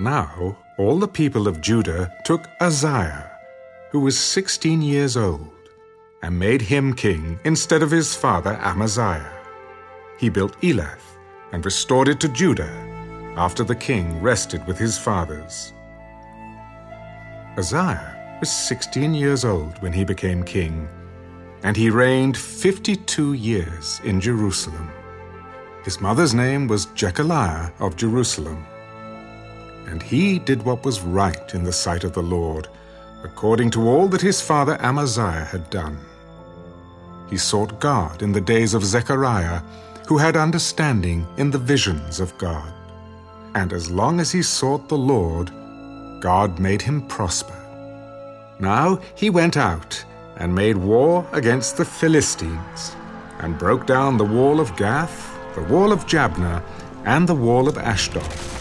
Now all the people of Judah took Uzziah, who was sixteen years old, and made him king instead of his father Amaziah. He built Elath and restored it to Judah after the king rested with his fathers. Uzziah was sixteen years old when he became king, and he reigned fifty two years in Jerusalem. His mother's name was Jecholiah of Jerusalem. And he did what was right in the sight of the Lord, according to all that his father Amaziah had done. He sought God in the days of Zechariah, who had understanding in the visions of God. And as long as he sought the Lord, God made him prosper. Now he went out and made war against the Philistines, and broke down the wall of Gath, the wall of Jabneh, and the wall of Ashdod.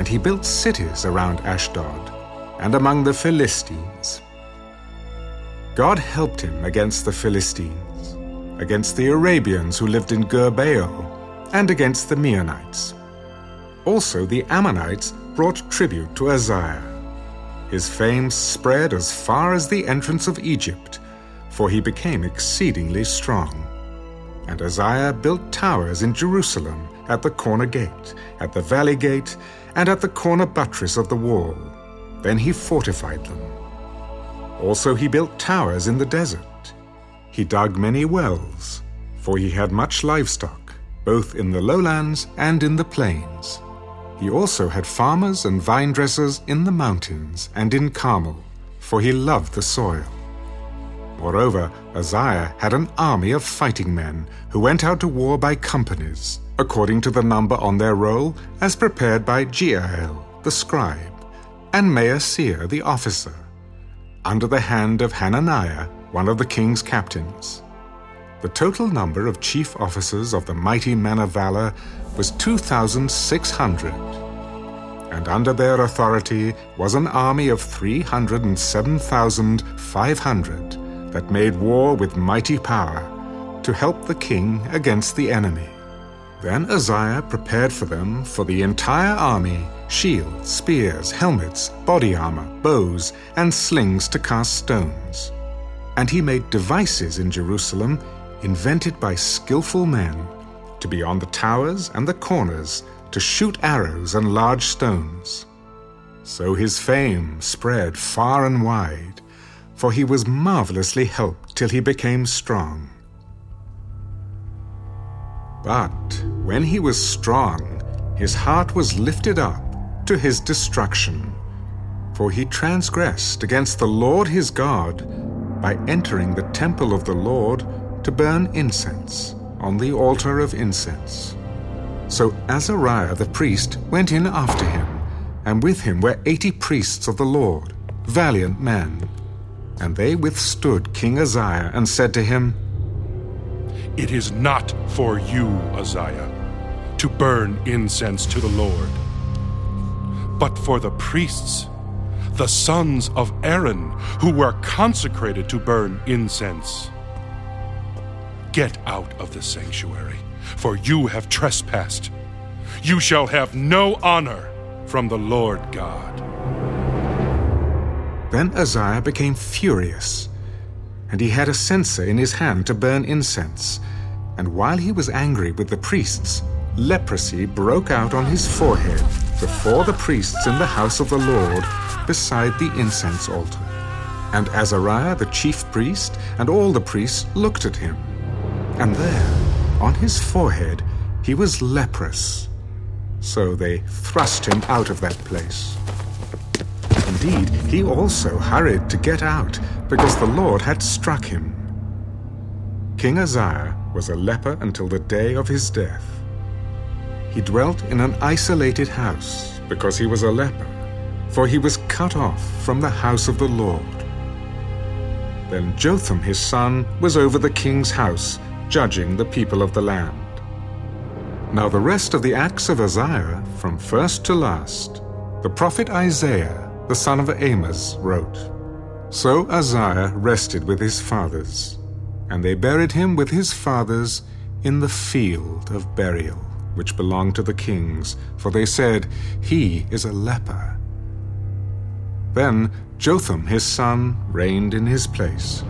And he built cities around Ashdod and among the Philistines. God helped him against the Philistines, against the Arabians who lived in Gur Baal, and against the Meunites. Also the Ammonites brought tribute to Uzziah. His fame spread as far as the entrance of Egypt, for he became exceedingly strong. And Uzziah built towers in Jerusalem at the corner gate, at the valley gate, and at the corner buttress of the wall. Then he fortified them. Also he built towers in the desert. He dug many wells, for he had much livestock, both in the lowlands and in the plains. He also had farmers and vine dressers in the mountains and in Carmel, for he loved the soil. Moreover, Uzziah had an army of fighting men who went out to war by companies, according to the number on their roll, as prepared by Jeiel, the scribe, and Maaseiah, the officer, under the hand of Hananiah, one of the king's captains. The total number of chief officers of the mighty men of valor was 2,600. And under their authority was an army of 307,500 that made war with mighty power to help the king against the enemy. Then Uzziah prepared for them, for the entire army, shields, spears, helmets, body armor, bows, and slings to cast stones. And he made devices in Jerusalem invented by skilful men to be on the towers and the corners to shoot arrows and large stones. So his fame spread far and wide, for he was marvelously helped till he became strong. But when he was strong, his heart was lifted up to his destruction, for he transgressed against the Lord his God by entering the temple of the Lord to burn incense on the altar of incense. So Azariah the priest went in after him, and with him were eighty priests of the Lord, valiant men. And they withstood King Uzziah and said to him, It is not for you, Uzziah, to burn incense to the Lord, but for the priests, the sons of Aaron, who were consecrated to burn incense. Get out of the sanctuary, for you have trespassed. You shall have no honor from the Lord God. Then Uzziah became furious, and he had a censer in his hand to burn incense. And while he was angry with the priests, leprosy broke out on his forehead before the priests in the house of the Lord beside the incense altar. And Azariah the chief priest and all the priests looked at him. And there, on his forehead, he was leprous. So they thrust him out of that place. Indeed, he also hurried to get out, because the Lord had struck him. King Uzziah was a leper until the day of his death. He dwelt in an isolated house, because he was a leper, for he was cut off from the house of the Lord. Then Jotham his son was over the king's house, judging the people of the land. Now the rest of the acts of Uzziah, from first to last, the prophet Isaiah, the son of Amos, wrote. So Uzziah rested with his fathers, and they buried him with his fathers in the field of burial. which belonged to the kings, for they said, He is a leper. Then Jotham his son reigned in his place.